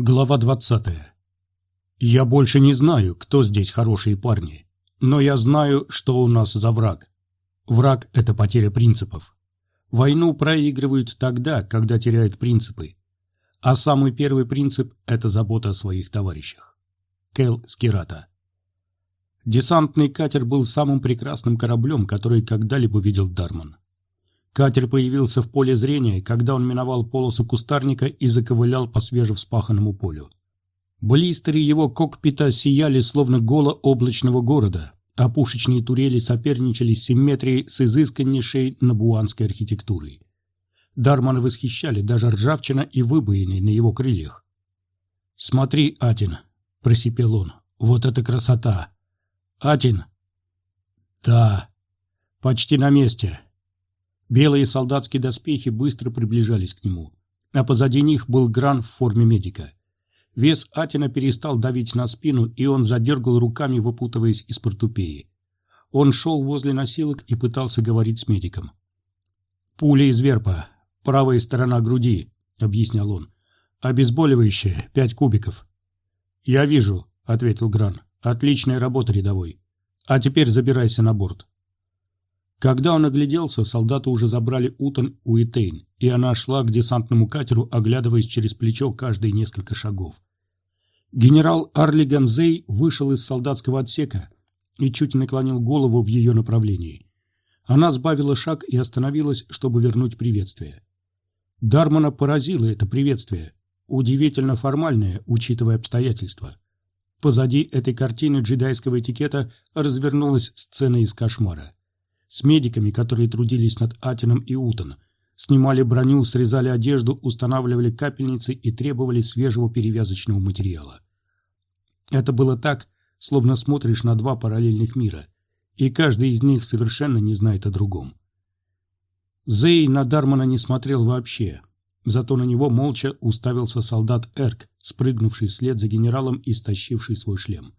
Глава 20. Я больше не знаю, кто здесь хорошие парни, но я знаю, что у нас за враг. Враг – это потеря принципов. Войну проигрывают тогда, когда теряют принципы. А самый первый принцип – это забота о своих товарищах. Кэл Скирата. Десантный катер был самым прекрасным кораблем, который когда-либо видел Дарман. Катер появился в поле зрения, когда он миновал полосу кустарника и заковылял по свежевспаханному полю. Блистеры его кокпита сияли словно голо облачного города, а пушечные турели соперничали с симметрией с изысканнейшей набуанской архитектурой. Дармана восхищали даже ржавчина и выбоины на его крыльях. «Смотри, Атин!» – просипел он. «Вот это красота!» «Атин!» «Да, почти на месте. Белые солдатские доспехи быстро приближались к нему, а позади них был Гран в форме медика. Вес Атина перестал давить на спину, и он задергал руками, выпутываясь из портупеи. Он шел возле носилок и пытался говорить с медиком. «Пуля из верпа, правая сторона груди», — объяснял он. «Обезболивающее, пять кубиков». «Я вижу», — ответил Гран. «Отличная работа, рядовой. А теперь забирайся на борт». Когда он огляделся, солдаты уже забрали Утон Уитейн, и она шла к десантному катеру, оглядываясь через плечо каждые несколько шагов. Генерал Арлиган Зей вышел из солдатского отсека и чуть наклонил голову в ее направлении. Она сбавила шаг и остановилась, чтобы вернуть приветствие. Дармана поразило это приветствие, удивительно формальное, учитывая обстоятельства. Позади этой картины джедайского этикета развернулась сцена из кошмара с медиками, которые трудились над Атином и Утон, снимали броню, срезали одежду, устанавливали капельницы и требовали свежего перевязочного материала. Это было так, словно смотришь на два параллельных мира, и каждый из них совершенно не знает о другом. Зей на Дармана не смотрел вообще, зато на него молча уставился солдат Эрк, спрыгнувший вслед за генералом и стащивший свой шлем.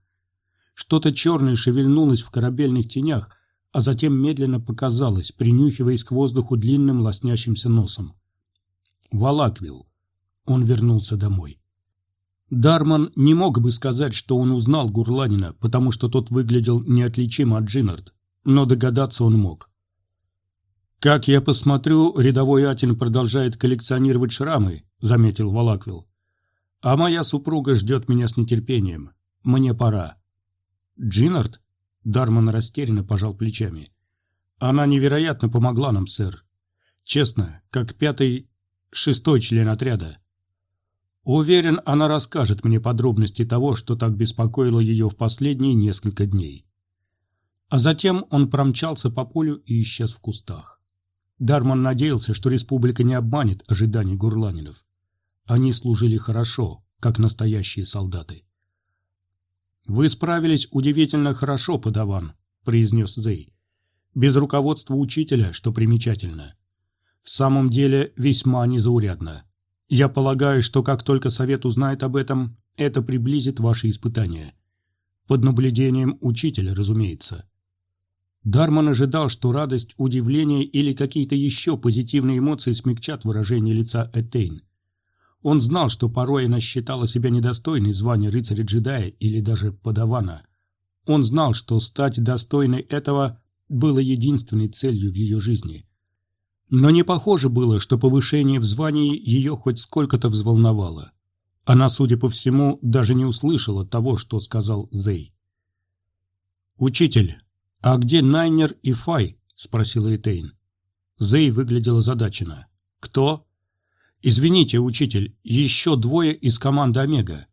Что-то черное шевельнулось в корабельных тенях, а затем медленно показалась, принюхиваясь к воздуху длинным лоснящимся носом. Валаквил. Он вернулся домой. Дарман не мог бы сказать, что он узнал Гурланина, потому что тот выглядел неотличимо от Джиннард, но догадаться он мог. «Как я посмотрю, рядовой Атин продолжает коллекционировать шрамы», — заметил Валаквил. «А моя супруга ждет меня с нетерпением. Мне пора». «Джиннард?» Дарман растерянно пожал плечами. «Она невероятно помогла нам, сэр. Честно, как пятый, шестой член отряда. Уверен, она расскажет мне подробности того, что так беспокоило ее в последние несколько дней». А затем он промчался по полю и исчез в кустах. Дарман надеялся, что республика не обманет ожиданий гурланинов. Они служили хорошо, как настоящие солдаты. «Вы справились удивительно хорошо, подаван», — произнес Зей. «Без руководства учителя, что примечательно. В самом деле весьма незаурядно. Я полагаю, что как только совет узнает об этом, это приблизит ваши испытания. Под наблюдением учителя, разумеется». Дарман ожидал, что радость, удивление или какие-то еще позитивные эмоции смягчат выражение лица Этейн. Он знал, что порой она считала себя недостойной звания рыцаря-джедая или даже подавана. Он знал, что стать достойной этого было единственной целью в ее жизни. Но не похоже было, что повышение в звании ее хоть сколько-то взволновало. Она, судя по всему, даже не услышала того, что сказал Зей. «Учитель, а где Найнер и Фай?» – спросила Этейн. Зей выглядел озадаченно. «Кто?» «Извините, учитель, еще двое из команды Омега».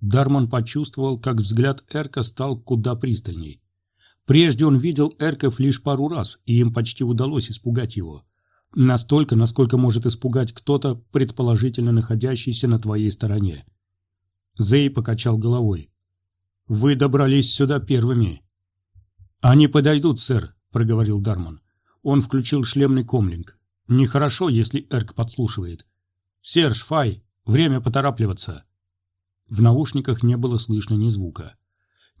Дарман почувствовал, как взгляд Эрка стал куда пристальней. Прежде он видел Эрков лишь пару раз, и им почти удалось испугать его. Настолько, насколько может испугать кто-то, предположительно находящийся на твоей стороне. Зей покачал головой. «Вы добрались сюда первыми». «Они подойдут, сэр», — проговорил Дарман. Он включил шлемный комлинг. Нехорошо, если Эрк подслушивает. «Серж, Фай, время поторапливаться!» В наушниках не было слышно ни звука.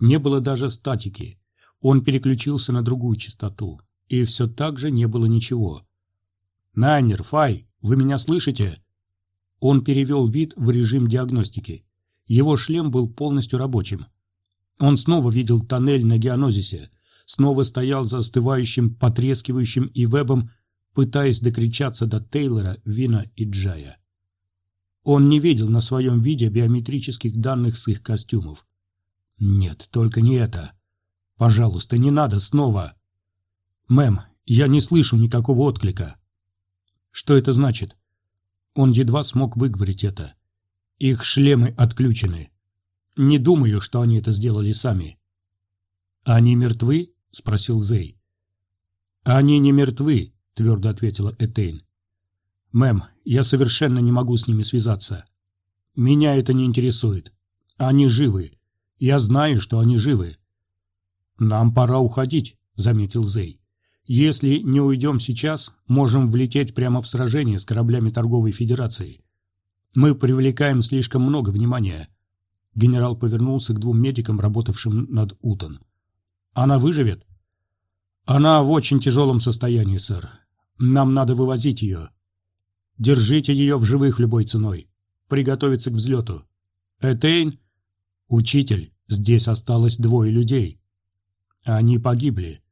Не было даже статики. Он переключился на другую частоту, и все так же не было ничего. «Найнер, Фай, вы меня слышите?» Он перевел вид в режим диагностики. Его шлем был полностью рабочим. Он снова видел тоннель на геонозисе, снова стоял за остывающим, потрескивающим и вебом, пытаясь докричаться до Тейлора, Вина и Джая. Он не видел на своем виде биометрических данных с их костюмов. Нет, только не это. Пожалуйста, не надо снова. Мэм, я не слышу никакого отклика. Что это значит? Он едва смог выговорить это. Их шлемы отключены. Не думаю, что они это сделали сами. Они мертвы? спросил Зей. Они не мертвы, твердо ответила Этейн. Мэм, я совершенно не могу с ними связаться. Меня это не интересует. Они живы. Я знаю, что они живы. Нам пора уходить, заметил Зей. Если не уйдем сейчас, можем влететь прямо в сражение с кораблями торговой федерации. Мы привлекаем слишком много внимания. Генерал повернулся к двум медикам, работавшим над Утон. Она выживет? Она в очень тяжелом состоянии, сэр. Нам надо вывозить ее. Держите ее в живых любой ценой. Приготовиться к взлету. Этейн? Учитель, здесь осталось двое людей. Они погибли.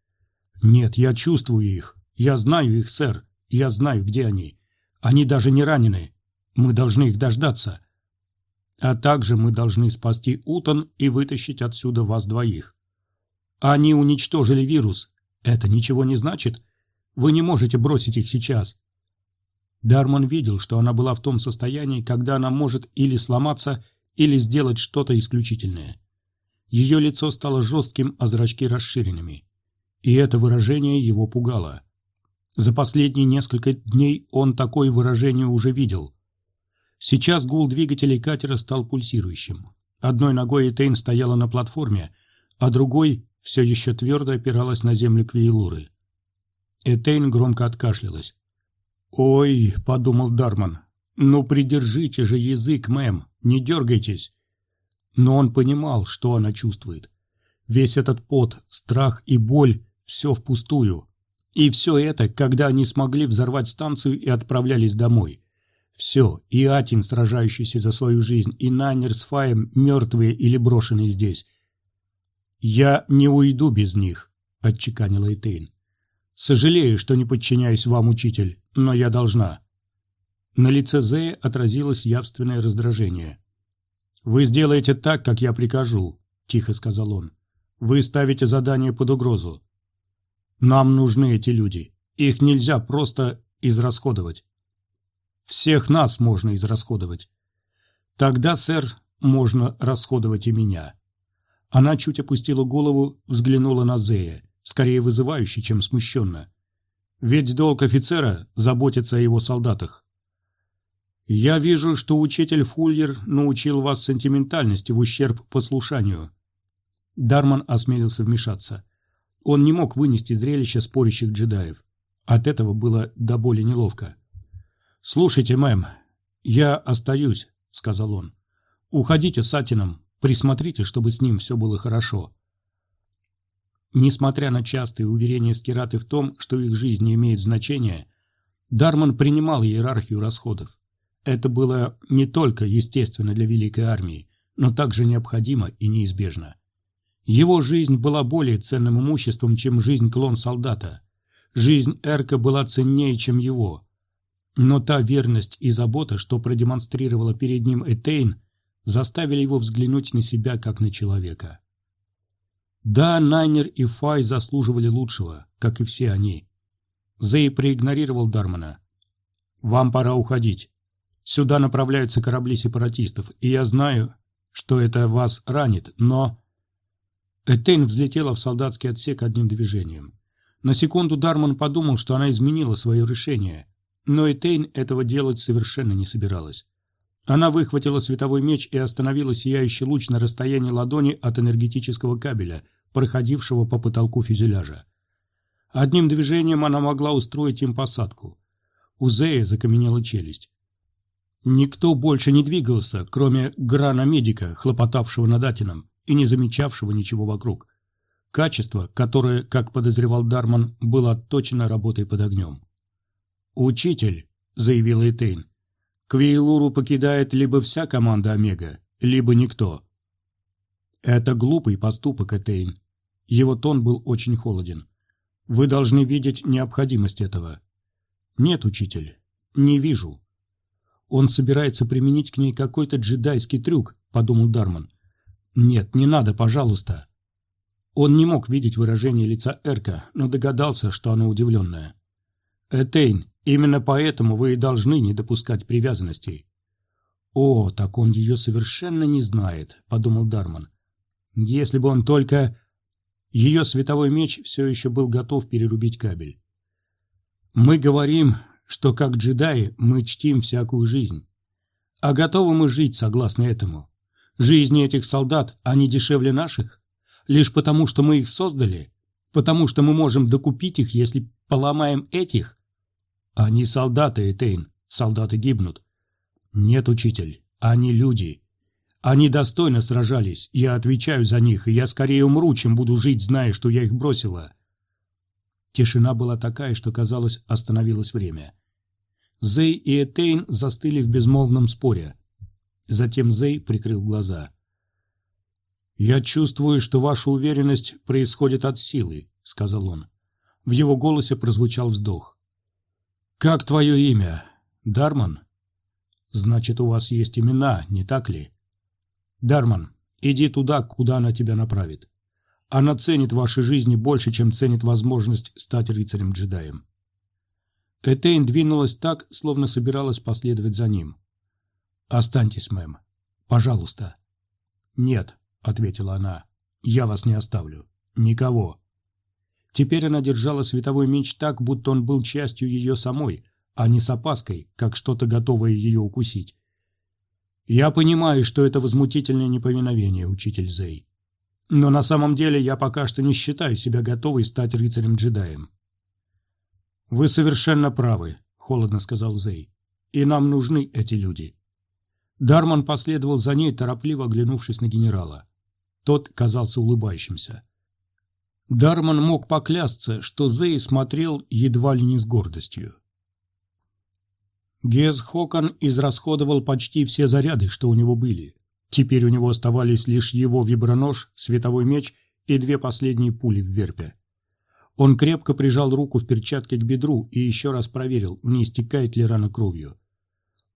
Нет, я чувствую их. Я знаю их, сэр. Я знаю, где они. Они даже не ранены. Мы должны их дождаться. А также мы должны спасти Утон и вытащить отсюда вас двоих. Они уничтожили вирус. Это ничего не значит. Вы не можете бросить их сейчас. Дарман видел, что она была в том состоянии, когда она может или сломаться, или сделать что-то исключительное. Ее лицо стало жестким, а зрачки расширенными. И это выражение его пугало. За последние несколько дней он такое выражение уже видел. Сейчас гул двигателей катера стал пульсирующим. Одной ногой Этейн стояла на платформе, а другой все еще твердо опиралась на землю Квейлуры. Этейн громко откашлялась. «Ой», — подумал Дарман, — «ну придержите же язык, мэм, не дергайтесь». Но он понимал, что она чувствует. Весь этот пот, страх и боль — все впустую. И все это, когда они смогли взорвать станцию и отправлялись домой. Все, и Атин, сражающийся за свою жизнь, и Найнер с Фаем, мертвые или брошенные здесь. «Я не уйду без них», — отчеканила Этейн. «Сожалею, что не подчиняюсь вам, учитель, но я должна». На лице Зея отразилось явственное раздражение. «Вы сделаете так, как я прикажу», — тихо сказал он. «Вы ставите задание под угрозу. Нам нужны эти люди. Их нельзя просто израсходовать. Всех нас можно израсходовать. Тогда, сэр, можно расходовать и меня». Она чуть опустила голову, взглянула на Зея скорее вызывающе, чем смущенно. Ведь долг офицера – заботиться о его солдатах. «Я вижу, что учитель Фульер научил вас сентиментальности в ущерб послушанию». Дарман осмелился вмешаться. Он не мог вынести зрелище спорящих джедаев. От этого было до боли неловко. «Слушайте, мэм, я остаюсь», — сказал он. «Уходите с Атином, присмотрите, чтобы с ним все было хорошо. Несмотря на частые уверения Скираты в том, что их жизнь не имеет значения, Дарман принимал иерархию расходов. Это было не только естественно для Великой Армии, но также необходимо и неизбежно. Его жизнь была более ценным имуществом, чем жизнь клон-солдата. Жизнь Эрка была ценнее, чем его. Но та верность и забота, что продемонстрировала перед ним Этейн, заставили его взглянуть на себя как на человека. Да, Найнер и Фай заслуживали лучшего, как и все они. Зей проигнорировал Дармана. «Вам пора уходить. Сюда направляются корабли сепаратистов, и я знаю, что это вас ранит, но...» Этейн взлетела в солдатский отсек одним движением. На секунду Дарман подумал, что она изменила свое решение, но Этейн этого делать совершенно не собиралась. Она выхватила световой меч и остановила сияющий луч на расстоянии ладони от энергетического кабеля, проходившего по потолку фюзеляжа. Одним движением она могла устроить им посадку. У Зея закаменела челюсть. Никто больше не двигался, кроме грана-медика, хлопотавшего над Атином и не замечавшего ничего вокруг. Качество, которое, как подозревал Дарман, было отточено работой под огнем. «Учитель», — заявила Этейн, Квейлуру покидает либо вся команда Омега, либо никто. Это глупый поступок, Этейн. Его тон был очень холоден. Вы должны видеть необходимость этого. Нет, учитель, не вижу. Он собирается применить к ней какой-то джедайский трюк, подумал Дарман. Нет, не надо, пожалуйста. Он не мог видеть выражение лица Эрка, но догадался, что оно удивленное. Этейн, именно поэтому вы и должны не допускать привязанностей. О, так он ее совершенно не знает, подумал Дарман. Если бы он только... Ее световой меч все еще был готов перерубить кабель. Мы говорим, что как джедаи мы чтим всякую жизнь. А готовы мы жить согласно этому. Жизни этих солдат, они дешевле наших? Лишь потому, что мы их создали? Потому что мы можем докупить их, если поломаем этих? Они солдаты, Этейн, солдаты гибнут. Нет, учитель, они люди. Они достойно сражались, я отвечаю за них, и я скорее умру, чем буду жить, зная, что я их бросила. Тишина была такая, что, казалось, остановилось время. Зей и Этейн застыли в безмолвном споре. Затем Зей прикрыл глаза. «Я чувствую, что ваша уверенность происходит от силы», — сказал он. В его голосе прозвучал вздох. «Как твое имя? Дарман?» «Значит, у вас есть имена, не так ли?» Дарман, иди туда, куда она тебя направит. Она ценит ваши жизни больше, чем ценит возможность стать рыцарем-джедаем. Этейн двинулась так, словно собиралась последовать за ним. «Останьтесь, мэм. Пожалуйста». «Нет», — ответила она, — «я вас не оставлю. Никого». Теперь она держала световой меч так, будто он был частью ее самой, а не с опаской, как что-то готовое ее укусить. Я понимаю, что это возмутительное неповиновение, учитель Зей. Но на самом деле я пока что не считаю себя готовой стать рыцарем-джедаем. Вы совершенно правы, холодно сказал Зей. И нам нужны эти люди. Дарман последовал за ней, торопливо оглянувшись на генерала. Тот казался улыбающимся. Дарман мог поклясться, что Зей смотрел едва ли не с гордостью. Гез Хокон израсходовал почти все заряды, что у него были. Теперь у него оставались лишь его вибронож, световой меч и две последние пули в верпе. Он крепко прижал руку в перчатке к бедру и еще раз проверил, не истекает ли рана кровью.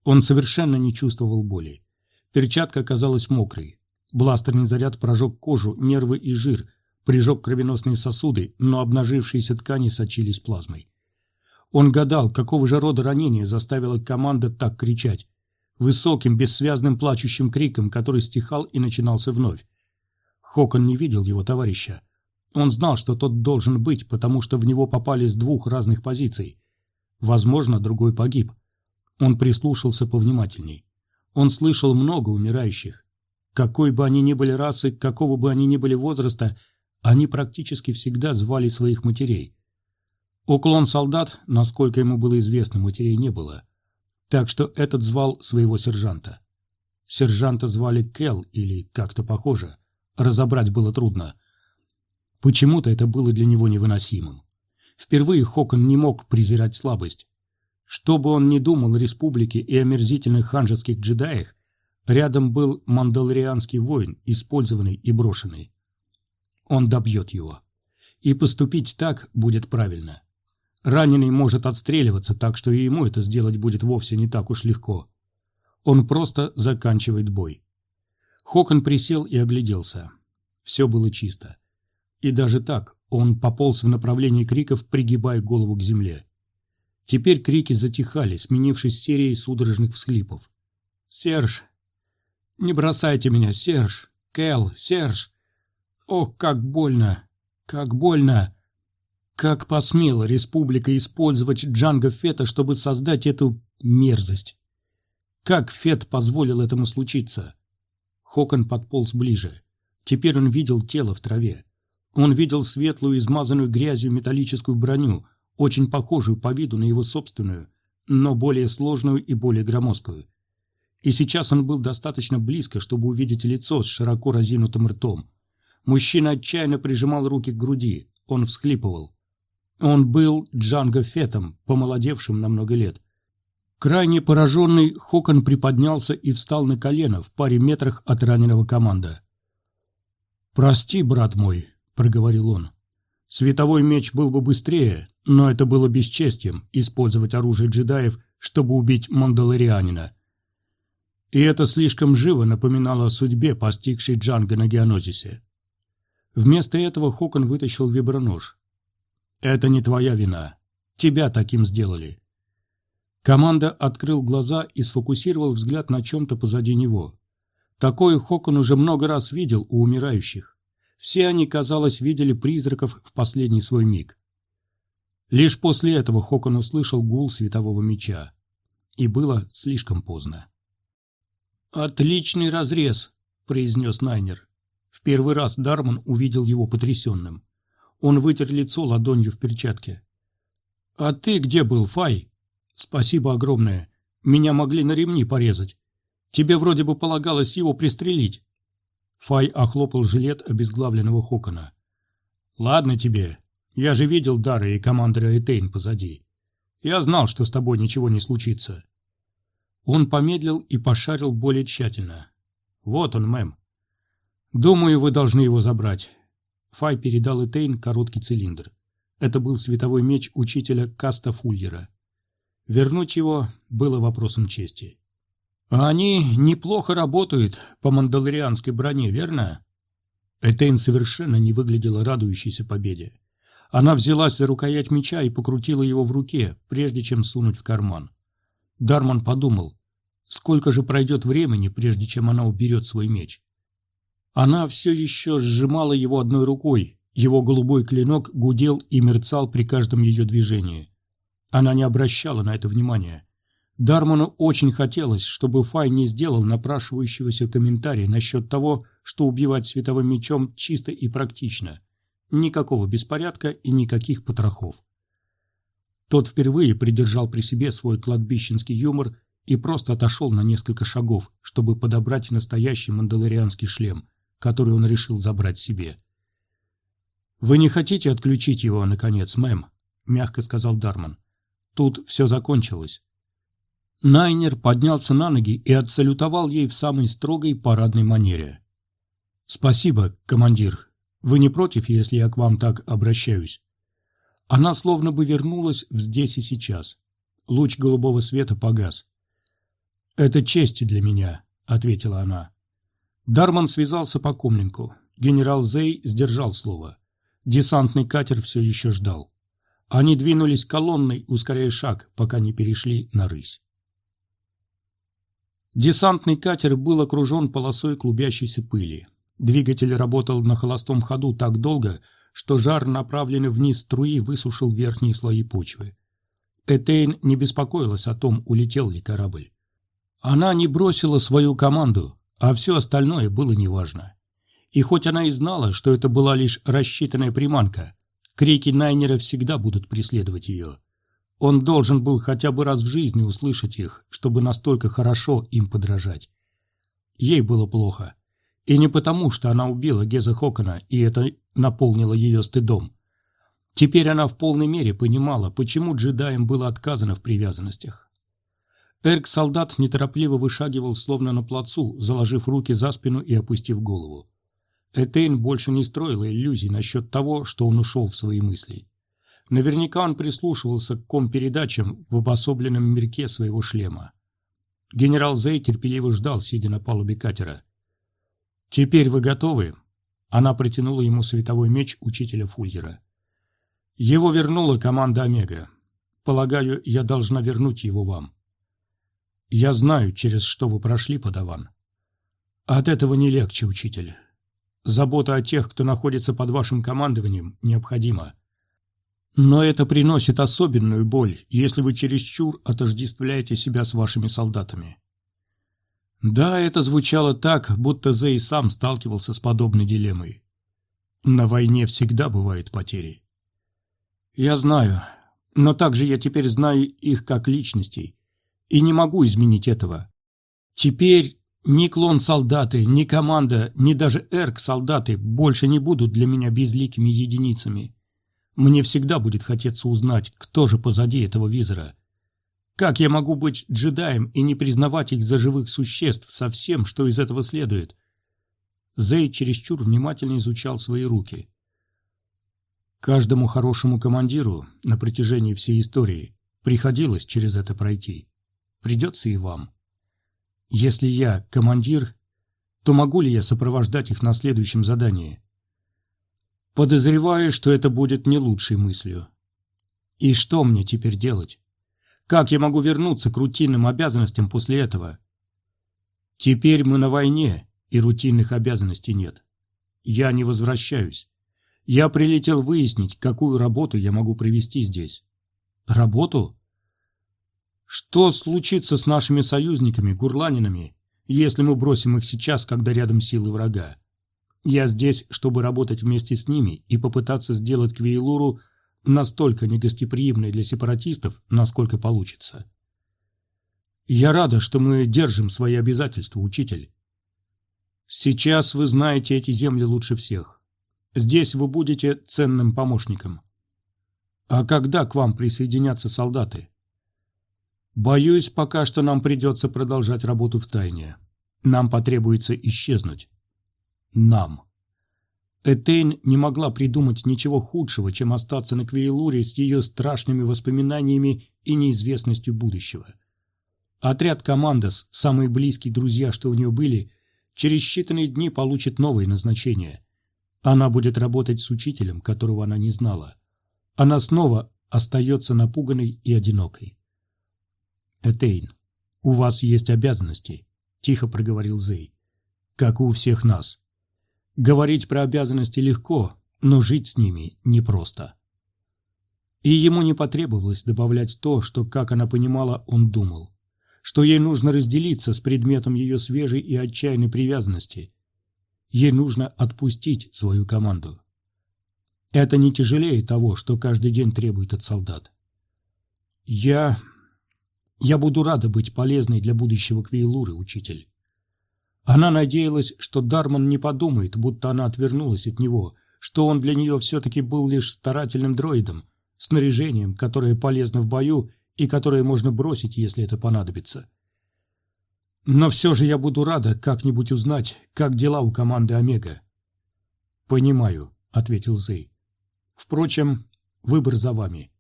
Он совершенно не чувствовал боли. Перчатка оказалась мокрой. Бластерный заряд прожег кожу, нервы и жир, прижег кровеносные сосуды, но обнажившиеся ткани сочились плазмой. Он гадал, какого же рода ранение заставило команда так кричать. Высоким, бессвязным плачущим криком, который стихал и начинался вновь. Хокон не видел его товарища. Он знал, что тот должен быть, потому что в него попали с двух разных позиций. Возможно, другой погиб. Он прислушался повнимательней. Он слышал много умирающих. Какой бы они ни были расы, какого бы они ни были возраста, они практически всегда звали своих матерей. Уклон солдат, насколько ему было известно, матерей не было. Так что этот звал своего сержанта. Сержанта звали Кел или как-то похоже. Разобрать было трудно. Почему-то это было для него невыносимым. Впервые Хокон не мог презирать слабость. Что бы он ни думал о республике и омерзительных ханжеских джедаях, рядом был мандалорианский воин, использованный и брошенный. Он добьет его. И поступить так будет правильно. Раненый может отстреливаться, так что и ему это сделать будет вовсе не так уж легко. Он просто заканчивает бой. Хокон присел и огляделся. Все было чисто. И даже так он пополз в направлении криков, пригибая голову к земле. Теперь крики затихали, сменившись серией судорожных всхлипов. «Серж! Не бросайте меня, Серж! Кэл, Серж! Ох, как больно! Как больно!» Как посмела республика использовать Джанго Фета, чтобы создать эту мерзость? Как Фет позволил этому случиться? Хокон подполз ближе. Теперь он видел тело в траве. Он видел светлую, измазанную грязью металлическую броню, очень похожую по виду на его собственную, но более сложную и более громоздкую. И сейчас он был достаточно близко, чтобы увидеть лицо с широко разинутым ртом. Мужчина отчаянно прижимал руки к груди. Он всхлипывал. Он был Джанго Фетом, помолодевшим на много лет. Крайне пораженный, Хокон приподнялся и встал на колено в паре метрах от раненого команда. «Прости, брат мой», — проговорил он. «Световой меч был бы быстрее, но это было бесчестием — использовать оружие джедаев, чтобы убить мандалорианина. И это слишком живо напоминало о судьбе, постигшей Джанга на Геонозисе. Вместо этого Хокон вытащил вибронож. «Это не твоя вина. Тебя таким сделали». Команда открыл глаза и сфокусировал взгляд на чем-то позади него. Такое Хокон уже много раз видел у умирающих. Все они, казалось, видели призраков в последний свой миг. Лишь после этого Хокон услышал гул светового меча. И было слишком поздно. «Отличный разрез», — произнес Найнер. В первый раз Дарман увидел его потрясенным. Он вытер лицо ладонью в перчатке. «А ты где был, Фай?» «Спасибо огромное. Меня могли на ремни порезать. Тебе вроде бы полагалось его пристрелить». Фай охлопал жилет обезглавленного Хокона. «Ладно тебе. Я же видел Дары и командира Этейн позади. Я знал, что с тобой ничего не случится». Он помедлил и пошарил более тщательно. «Вот он, мэм. «Думаю, вы должны его забрать». Фай передал Этейн короткий цилиндр. Это был световой меч учителя Каста Фульера. Вернуть его было вопросом чести. «А они неплохо работают по мандалорианской броне, верно?» Этейн совершенно не выглядела радующейся победе. Она взялась за рукоять меча и покрутила его в руке, прежде чем сунуть в карман. Дарман подумал, сколько же пройдет времени, прежде чем она уберет свой меч. Она все еще сжимала его одной рукой, его голубой клинок гудел и мерцал при каждом ее движении. Она не обращала на это внимания. Дарману очень хотелось, чтобы Фай не сделал напрашивающегося комментария насчет того, что убивать световым мечом чисто и практично. Никакого беспорядка и никаких потрохов. Тот впервые придержал при себе свой кладбищенский юмор и просто отошел на несколько шагов, чтобы подобрать настоящий мандалорианский шлем, который он решил забрать себе. «Вы не хотите отключить его, наконец, мэм?» — мягко сказал Дарман. «Тут все закончилось». Найнер поднялся на ноги и отсалютовал ей в самой строгой парадной манере. «Спасибо, командир. Вы не против, если я к вам так обращаюсь?» Она словно бы вернулась в здесь и сейчас. Луч голубого света погас. «Это честь для меня», — ответила она. Дарман связался по комлинку. Генерал Зей сдержал слово. Десантный катер все еще ждал. Они двинулись колонной, ускоряя шаг, пока не перешли на рысь. Десантный катер был окружен полосой клубящейся пыли. Двигатель работал на холостом ходу так долго, что жар, направленный вниз струи, высушил верхние слои почвы. Этейн не беспокоилась о том, улетел ли корабль. Она не бросила свою команду, а все остальное было неважно. И хоть она и знала, что это была лишь рассчитанная приманка, крики Найнера всегда будут преследовать ее. Он должен был хотя бы раз в жизни услышать их, чтобы настолько хорошо им подражать. Ей было плохо. И не потому, что она убила Геза Хокона, и это наполнило ее стыдом. Теперь она в полной мере понимала, почему джедаям было отказано в привязанностях. Эрк-солдат неторопливо вышагивал, словно на плацу, заложив руки за спину и опустив голову. Этейн больше не строила иллюзий насчет того, что он ушел в свои мысли. Наверняка он прислушивался к ком-передачам в обособленном мирке своего шлема. Генерал Зей терпеливо ждал, сидя на палубе катера. «Теперь вы готовы?» Она протянула ему световой меч учителя Фульгера. «Его вернула команда Омега. Полагаю, я должна вернуть его вам. Я знаю, через что вы прошли, подаван. От этого не легче, учитель. Забота о тех, кто находится под вашим командованием, необходима. Но это приносит особенную боль, если вы чересчур отождествляете себя с вашими солдатами. Да, это звучало так, будто Зей сам сталкивался с подобной дилеммой. На войне всегда бывают потери. Я знаю, но также я теперь знаю их как личностей, и не могу изменить этого. Теперь ни клон-солдаты, ни команда, ни даже эрк-солдаты больше не будут для меня безликими единицами. Мне всегда будет хотеться узнать, кто же позади этого визора. Как я могу быть джедаем и не признавать их за живых существ со всем, что из этого следует? Зей чересчур внимательно изучал свои руки. Каждому хорошему командиру на протяжении всей истории приходилось через это пройти. Придется и вам. Если я командир, то могу ли я сопровождать их на следующем задании? Подозреваю, что это будет не лучшей мыслью. И что мне теперь делать? Как я могу вернуться к рутинным обязанностям после этого? Теперь мы на войне, и рутинных обязанностей нет. Я не возвращаюсь. Я прилетел выяснить, какую работу я могу провести здесь. Работу? Что случится с нашими союзниками, гурланинами, если мы бросим их сейчас, когда рядом силы врага? Я здесь, чтобы работать вместе с ними и попытаться сделать Квейлуру настолько негостеприимной для сепаратистов, насколько получится. Я рада, что мы держим свои обязательства, учитель. Сейчас вы знаете эти земли лучше всех. Здесь вы будете ценным помощником. А когда к вам присоединятся солдаты? Боюсь, пока что нам придется продолжать работу в тайне. Нам потребуется исчезнуть. Нам. Этейн не могла придумать ничего худшего, чем остаться на Квейлуре с ее страшными воспоминаниями и неизвестностью будущего. Отряд Командос, самые близкие друзья, что у нее были, через считанные дни получит новое назначение. Она будет работать с учителем, которого она не знала. Она снова остается напуганной и одинокой. «Этейн, у вас есть обязанности», — тихо проговорил Зей. «Как у всех нас. Говорить про обязанности легко, но жить с ними непросто. И ему не потребовалось добавлять то, что, как она понимала, он думал. Что ей нужно разделиться с предметом ее свежей и отчаянной привязанности. Ей нужно отпустить свою команду. Это не тяжелее того, что каждый день требует от солдат. Я... Я буду рада быть полезной для будущего Квейлуры, учитель. Она надеялась, что Дарман не подумает, будто она отвернулась от него, что он для нее все-таки был лишь старательным дроидом, снаряжением, которое полезно в бою и которое можно бросить, если это понадобится. Но все же я буду рада как-нибудь узнать, как дела у команды Омега. «Понимаю», — ответил Зей. «Впрочем, выбор за вами.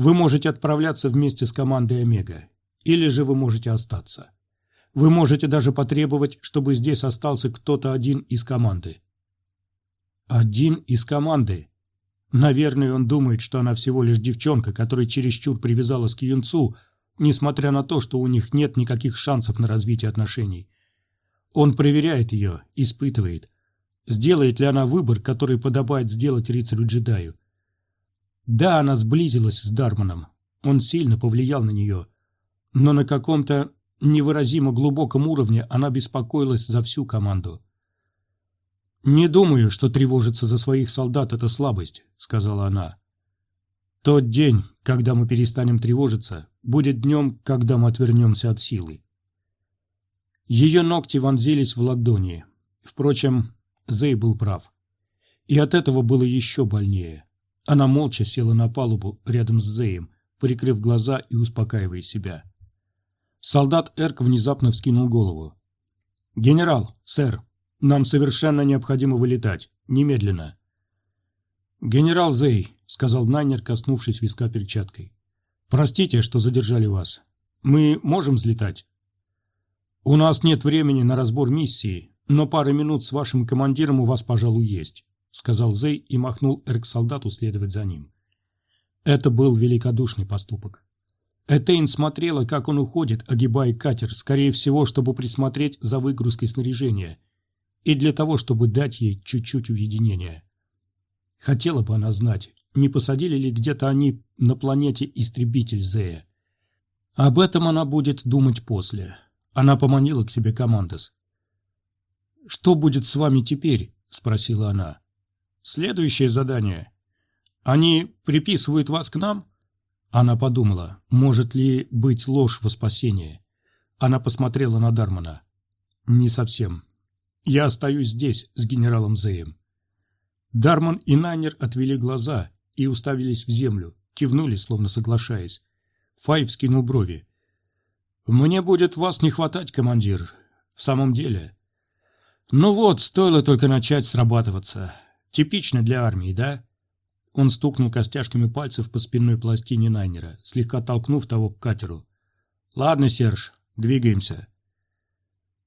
Вы можете отправляться вместе с командой Омега, или же вы можете остаться». Вы можете даже потребовать, чтобы здесь остался кто-то один из команды. Один из команды. Наверное, он думает, что она всего лишь девчонка, которая чересчур привязалась к юнцу, несмотря на то, что у них нет никаких шансов на развитие отношений. Он проверяет ее, испытывает. Сделает ли она выбор, который подобает сделать рыцарю-джедаю? Да, она сблизилась с Дарманом. Он сильно повлиял на нее. Но на каком-то невыразимо глубоком уровне она беспокоилась за всю команду. «Не думаю, что тревожиться за своих солдат – это слабость», – сказала она. «Тот день, когда мы перестанем тревожиться, будет днем, когда мы отвернемся от силы». Ее ногти вонзились в ладони. Впрочем, Зей был прав. И от этого было еще больнее. Она молча села на палубу рядом с Зеем, прикрыв глаза и успокаивая себя. Солдат Эрк внезапно вскинул голову. «Генерал, сэр, нам совершенно необходимо вылетать. Немедленно». «Генерал Зей», — сказал Найнер, коснувшись виска перчаткой. «Простите, что задержали вас. Мы можем взлетать?» «У нас нет времени на разбор миссии, но пара минут с вашим командиром у вас, пожалуй, есть», — сказал Зей и махнул Эрк-солдату следовать за ним. Это был великодушный поступок. Этейн смотрела, как он уходит, огибая катер, скорее всего, чтобы присмотреть за выгрузкой снаряжения и для того, чтобы дать ей чуть-чуть уединения. Хотела бы она знать, не посадили ли где-то они на планете истребитель Зея. Об этом она будет думать после. Она поманила к себе командос. «Что будет с вами теперь?» – спросила она. «Следующее задание. Они приписывают вас к нам?» Она подумала, может ли быть ложь во спасение. Она посмотрела на Дармана. «Не совсем. Я остаюсь здесь с генералом Зеем». Дарман и Найнер отвели глаза и уставились в землю, кивнули, словно соглашаясь. Файв скинул брови. «Мне будет вас не хватать, командир. В самом деле. Ну вот, стоило только начать срабатываться. Типично для армии, да?» Он стукнул костяшками пальцев по спинной пластине Найнера, слегка толкнув того к катеру. «Ладно, Серж, двигаемся».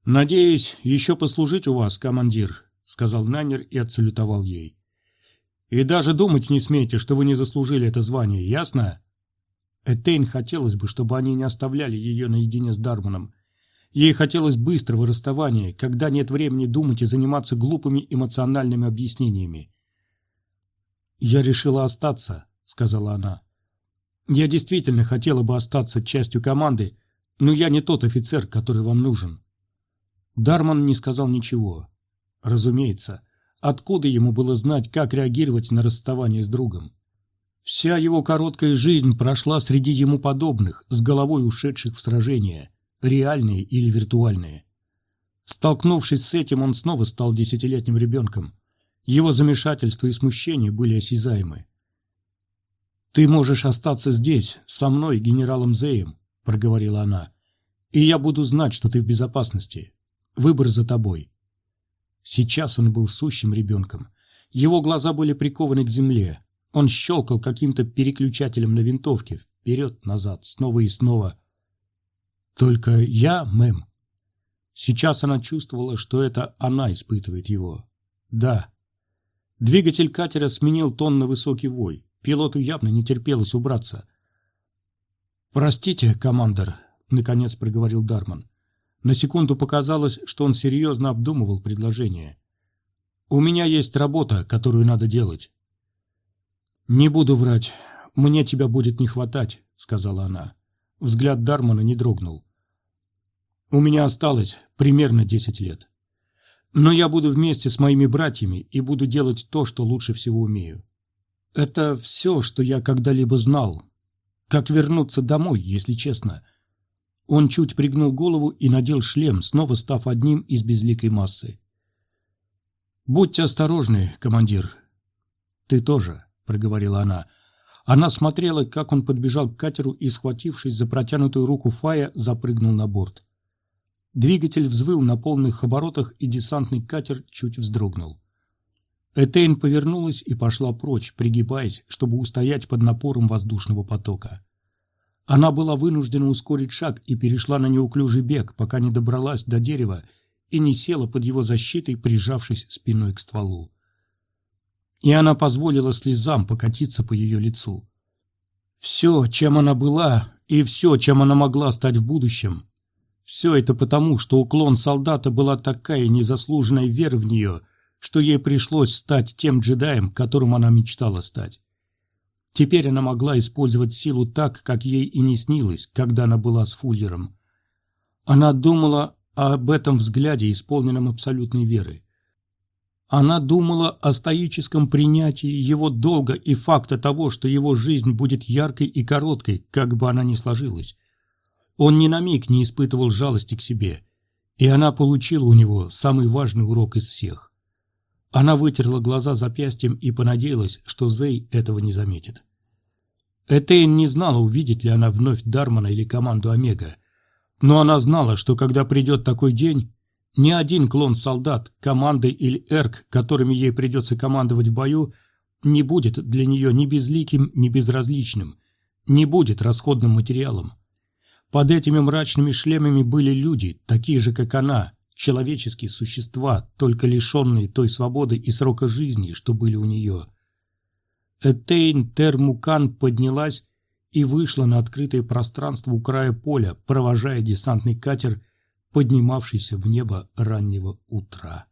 «Надеюсь, еще послужить у вас, командир», — сказал Найнер и отсалютовал ей. «И даже думать не смейте, что вы не заслужили это звание, ясно?» Этейн хотелось бы, чтобы они не оставляли ее наедине с Дарманом. Ей хотелось быстрого расставания, когда нет времени думать и заниматься глупыми эмоциональными объяснениями. «Я решила остаться», — сказала она. «Я действительно хотела бы остаться частью команды, но я не тот офицер, который вам нужен». Дарман не сказал ничего. Разумеется, откуда ему было знать, как реагировать на расставание с другом? Вся его короткая жизнь прошла среди ему подобных, с головой ушедших в сражения, реальные или виртуальные. Столкнувшись с этим, он снова стал десятилетним ребенком. Его замешательство и смущение были осязаемы. «Ты можешь остаться здесь, со мной, генералом Зеем», — проговорила она, — «и я буду знать, что ты в безопасности. Выбор за тобой». Сейчас он был сущим ребенком. Его глаза были прикованы к земле. Он щелкал каким-то переключателем на винтовке, вперед-назад, снова и снова. «Только я, мэм?» Сейчас она чувствовала, что это она испытывает его. «Да, Двигатель катера сменил тон на высокий вой. Пилоту явно не терпелось убраться. «Простите, командор», — наконец проговорил Дарман. На секунду показалось, что он серьезно обдумывал предложение. «У меня есть работа, которую надо делать». «Не буду врать. Мне тебя будет не хватать», — сказала она. Взгляд Дармана не дрогнул. «У меня осталось примерно десять лет». Но я буду вместе с моими братьями и буду делать то, что лучше всего умею. Это все, что я когда-либо знал. Как вернуться домой, если честно. Он чуть пригнул голову и надел шлем, снова став одним из безликой массы. «Будьте осторожны, командир». «Ты тоже», — проговорила она. Она смотрела, как он подбежал к катеру и, схватившись за протянутую руку Фая, запрыгнул на борт. Двигатель взвыл на полных оборотах, и десантный катер чуть вздрогнул. Этейн повернулась и пошла прочь, пригибаясь, чтобы устоять под напором воздушного потока. Она была вынуждена ускорить шаг и перешла на неуклюжий бег, пока не добралась до дерева и не села под его защитой, прижавшись спиной к стволу. И она позволила слезам покатиться по ее лицу. Все, чем она была, и все, чем она могла стать в будущем, все это потому, что уклон солдата была такая незаслуженная вера в нее, что ей пришлось стать тем джедаем, которым она мечтала стать. Теперь она могла использовать силу так, как ей и не снилось, когда она была с Фуллером. Она думала об этом взгляде, исполненном абсолютной веры. Она думала о стоическом принятии его долга и факта того, что его жизнь будет яркой и короткой, как бы она ни сложилась. Он ни на миг не испытывал жалости к себе, и она получила у него самый важный урок из всех. Она вытерла глаза запястьем и понадеялась, что Зей этого не заметит. Этейн не знала, увидит ли она вновь Дармана или команду Омега, но она знала, что когда придет такой день, ни один клон-солдат, команды или эрк, которыми ей придется командовать в бою, не будет для нее ни безликим, ни безразличным, не будет расходным материалом. Под этими мрачными шлемами были люди, такие же, как она, человеческие существа, только лишенные той свободы и срока жизни, что были у нее. Этейн Термукан поднялась и вышла на открытое пространство у края поля, провожая десантный катер, поднимавшийся в небо раннего утра.